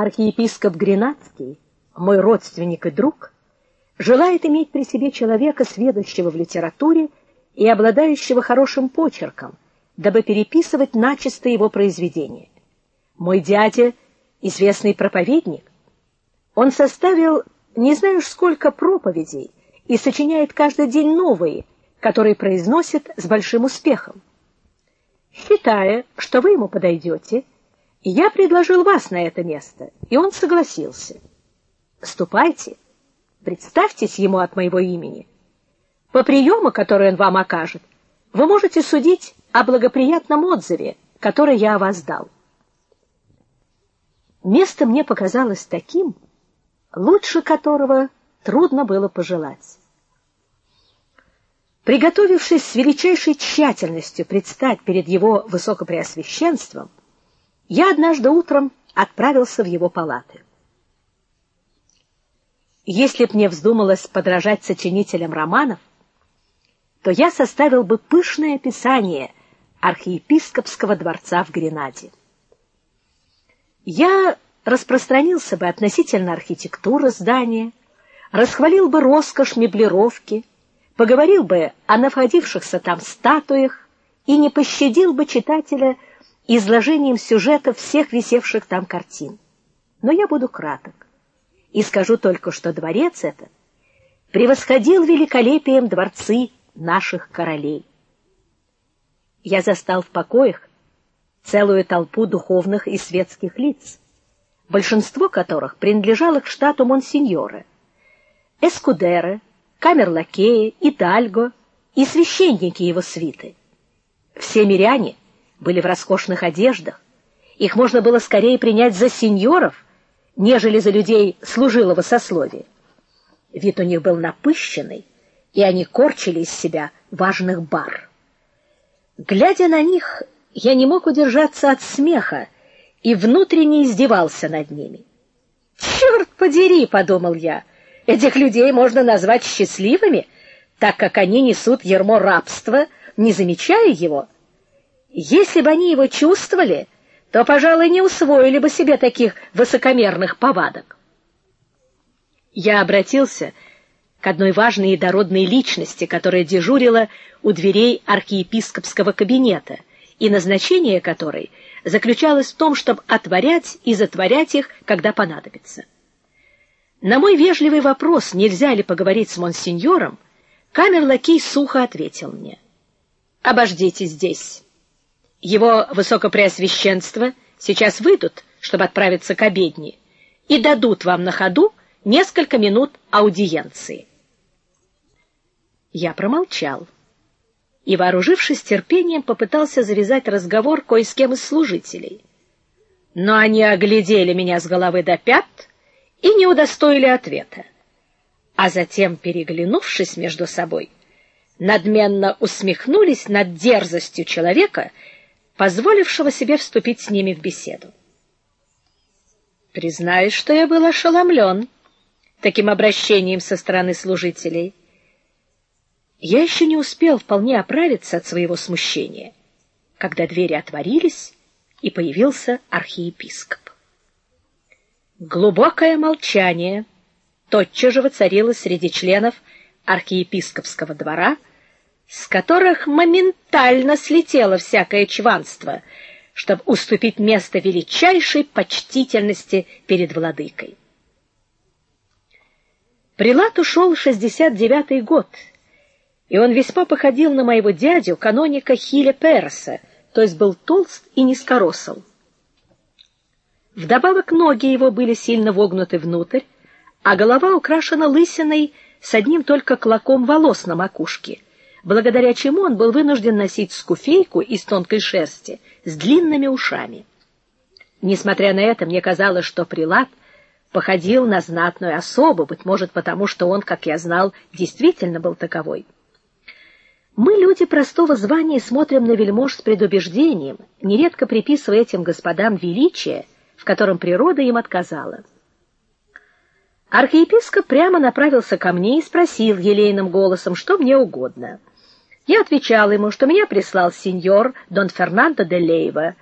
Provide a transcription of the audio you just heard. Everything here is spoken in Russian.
Архиепископ Гренадский, мой родственник и друг, желает иметь при себе человека, сведущего в литературе и обладающего хорошим почерком, дабы переписывать начисто его произведения. Мой дядя известный проповедник. Он составил не знаю сколько проповедей и сочиняет каждый день новые, которые произносит с большим успехом. Считая, что вы ему подойдете, я предложил вас на это место, и он согласился. Ступайте, представьтесь ему от моего имени. По приему, который он вам окажет, вы можете судить о благоприятном отзыве, который я о вас дал. Место мне показалось таким, лучше которого трудно было пожелать. Приготовившись с величайшей тщательностью предстать перед его высокопреосвященством, я однажды утром отправился в его палаты. Если б мне вздумалось подражать сочинителям романов, то я составил бы пышное описание архиепископского дворца в Гренаде. Я распространился бы относительно архитектуры здания, расхвалил бы роскошь меблировки, поговорил бы о находившихся там статуях и не пощадил бы читателя изложением сюжета всех висевших там картин. Но я буду краток и скажу только, что дворец этот превосходил великолепием дворцы наших королей. Я застал в покоях целую толпу духовных и светских лиц, большинство которых принадлежало к штату монсеньора. Эскудеры, камерлакеи, идальго и священники его свиты. Все миряне были в роскошных одеждах. Их можно было скорее принять за сеньоров, нежели за людей служилого сословия. Вид у них был напыщенный, и они корчили из себя важных бар. Глядя на них, я не мог удержаться от смеха и внутренне издевался над ними. «Черт подери, подумал я. Этих людей можно назвать счастливыми, так как они несут ярмо рабства, не замечая его. Если бы они его чувствовали, то, пожалуй, не усвоили бы себе таких высокомерных повадок. Я обратился к одной важной и дородной личности, которая дежурила у дверей архиепископского кабинета, и назначение которой заключалось в том, чтобы отворять и затворять их, когда понадобится. На мой вежливый вопрос, нельзя ли поговорить с монсеньором, камер-лакей сухо ответил мне: "Обождите здесь". Его высокопреосвященство сейчас выйдут, чтобы отправиться к обедне, и дадут вам на ходу несколько минут аудиенции. Я промолчал и, вооружившись терпением, попытался завязать разговор кое с кем из служителей. Но они оглядели меня с головы до пят и не удостоили ответа. А затем, переглянувшись между собой, надменно усмехнулись над дерзостью человека, позволившего себе вступить с ними в беседу. Признаюсь, что я был ошеломлен таким обращением со стороны служителей. Я еще не успел вполне оправиться от своего смущения, когда двери отворились, и появился архиепископ. Глубокое молчание тотчас же воцарилось среди членов архиепископского двора, с которых моментально слетело всякое чванство, чтобы уступить место величайшей почтительности перед владыкой. Прилат ушел в 69-й год, и он весьма походил на моего дядю, каноника Хиля Перса, то есть был толст и низкоросл. Вдобавок ноги его были сильно вогнуты внутрь, а голова украшена лысиной с одним только клоком волос на макушке — благодаря чему он был вынужден носить скуфейку из тонкой шерсти с длинными ушами. Несмотря на это, мне казалось, что прилад походил на знатную особу, быть может, потому что он, как я знал, действительно был таковой. Мы, люди простого звания, смотрим на вельмож с предубеждением, нередко приписывая этим господам величие, в котором природа им отказала. Архиепископ прямо направился ко мне и спросил елейным голосом, что мне угодно. Я отвечал ему, что меня прислал сеньор Дон Фернандо де Лейва,